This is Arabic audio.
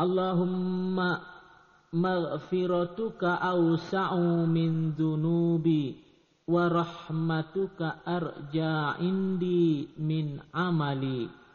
اللهم مغفرتك أوسع من ذنوبي ورحمتك أرجى عندي من عملي